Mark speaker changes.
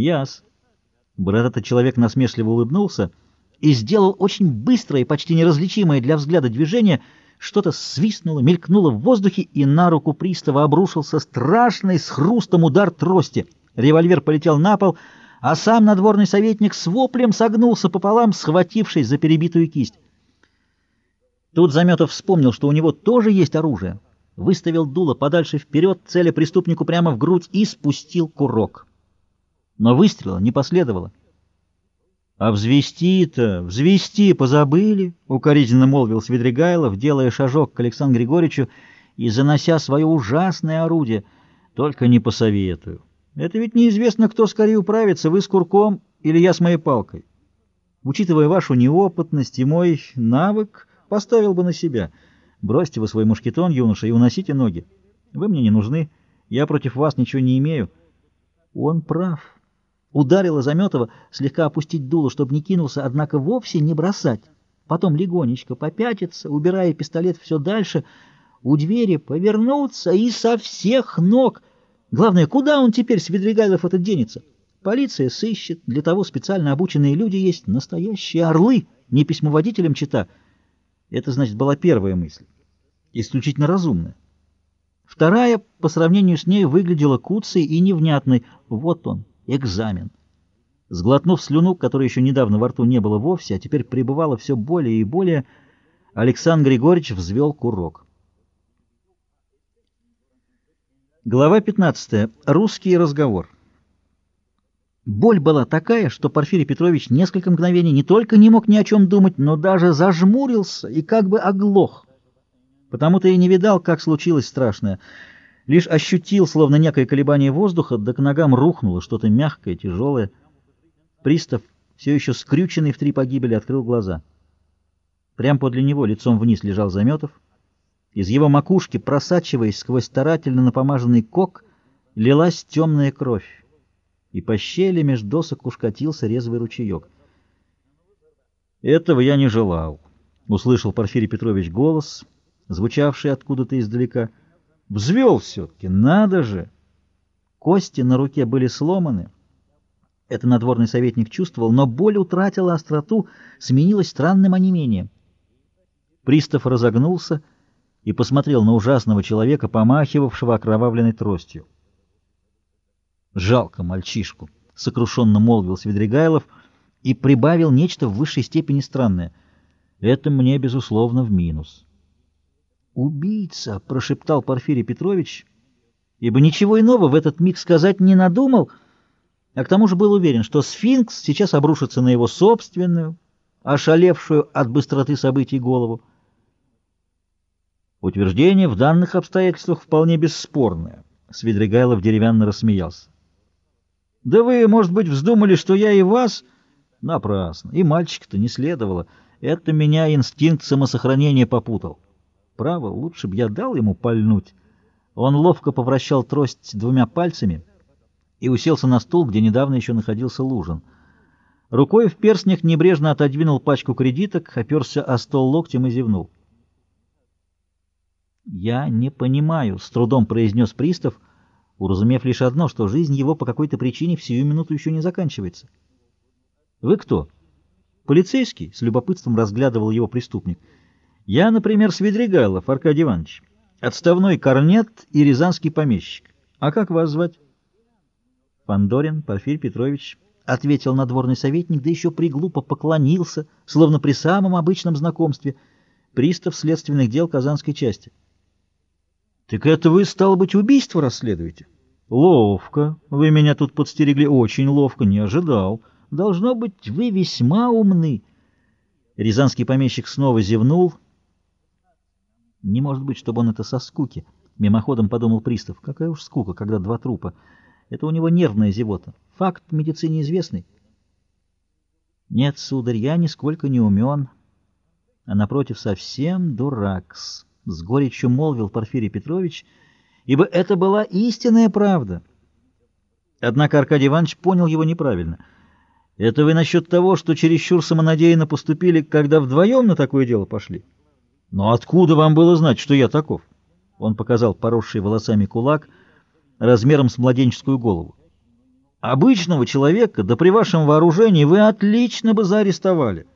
Speaker 1: Яс. Бородатый человек насмешливо улыбнулся и сделал очень быстрое и почти неразличимое для взгляда движение. Что-то свистнуло, мелькнуло в воздухе, и на руку пристава обрушился страшный с хрустом удар трости. Револьвер полетел на пол, а сам надворный советник с воплем согнулся пополам, схватившись за перебитую кисть. Тут Заметов вспомнил, что у него тоже есть оружие. Выставил дуло подальше вперед, целя преступнику прямо в грудь и спустил курок. Но выстрела не последовало. «А взвести-то, взвести позабыли!» — укоризненно молвил Свидригайлов, делая шажок к Александру Григорьевичу и занося свое ужасное орудие. «Только не посоветую. Это ведь неизвестно, кто скорее управится, вы с курком или я с моей палкой. Учитывая вашу неопытность и мой навык, поставил бы на себя. Бросьте вы свой мушкетон, юноша, и уносите ноги. Вы мне не нужны, я против вас ничего не имею». Он прав. Ударила Заметова слегка опустить дуло, чтобы не кинулся, однако вовсе не бросать. Потом легонечко попятиться, убирая пистолет все дальше, у двери повернуться и со всех ног. Главное, куда он теперь, Свидригайлов, этот денется? Полиция сыщет, для того специально обученные люди есть, настоящие орлы, не письмоводителям чита. Это, значит, была первая мысль, исключительно разумная. Вторая, по сравнению с ней, выглядела куцей и невнятной. Вот он, экзамен. Сглотнув слюну, которой еще недавно во рту не было вовсе, а теперь пребывало все более и более, Александр Григорьевич взвел курок. Глава 15. Русский разговор. Боль была такая, что Порфирий Петрович несколько мгновений не только не мог ни о чем думать, но даже зажмурился и как бы оглох. Потому-то и не видал, как случилось страшное — Лишь ощутил, словно некое колебание воздуха, да к ногам рухнуло что-то мягкое, тяжелое. Пристав, все еще скрюченный в три погибели, открыл глаза. Прямо подле него, лицом вниз, лежал Заметов. Из его макушки, просачиваясь сквозь старательно напомаженный кок, лилась темная кровь, и по щели меж досок уж катился резвый ручеек. «Этого я не желал», — услышал Порфирий Петрович голос, звучавший откуда-то издалека — Взвел все-таки, надо же! Кости на руке были сломаны. Это надворный советник чувствовал, но боль утратила остроту, сменилась странным онемением. Пристав разогнулся и посмотрел на ужасного человека, помахивавшего окровавленной тростью. «Жалко мальчишку», — сокрушенно молвил Свидригайлов и прибавил нечто в высшей степени странное. «Это мне, безусловно, в минус». «Убийца!» — прошептал Порфирий Петрович, ибо ничего иного в этот миг сказать не надумал, а к тому же был уверен, что сфинкс сейчас обрушится на его собственную, ошалевшую от быстроты событий голову. Утверждение в данных обстоятельствах вполне бесспорное. Свидригайлов деревянно рассмеялся. «Да вы, может быть, вздумали, что я и вас...» «Напрасно. И мальчика-то не следовало. Это меня инстинкт самосохранения попутал». Право, лучше б я дал ему пальнуть. Он ловко повращал трость двумя пальцами и уселся на стул, где недавно еще находился Лужин. Рукой в перстнях небрежно отодвинул пачку кредиток, оперся о стол локтем и зевнул. «Я не понимаю», — с трудом произнес пристав, уразумев лишь одно, что жизнь его по какой-то причине в сию минуту еще не заканчивается. «Вы кто?» «Полицейский?» — с любопытством разглядывал его преступник — я, например, Свидригайлов Аркадий Иванович, отставной корнет и рязанский помещик. А как вас звать? Фандорин Порфирий Петрович, — ответил надворный советник, да еще приглупо поклонился, словно при самом обычном знакомстве, пристав следственных дел Казанской части. — Так это вы, стало быть, убийство расследуете? — Ловко. Вы меня тут подстерегли. Очень ловко. Не ожидал. Должно быть, вы весьма умны. Рязанский помещик снова зевнул — не может быть, чтобы он это со скуки. Мимоходом подумал пристав. Какая уж скука, когда два трупа. Это у него нервная зевота. Факт в медицине известный. Нет, сударь, я нисколько не умен, а напротив совсем дуракс. С горечью молвил Порфирий Петрович, ибо это была истинная правда. Однако Аркадий Иванович понял его неправильно. Это вы насчет того, что чересчур самонадеянно поступили, когда вдвоем на такое дело пошли? «Но откуда вам было знать, что я таков?» Он показал поросший волосами кулак размером с младенческую голову. Обычного человека, да при вашем вооружении, вы отлично бы заарестовали.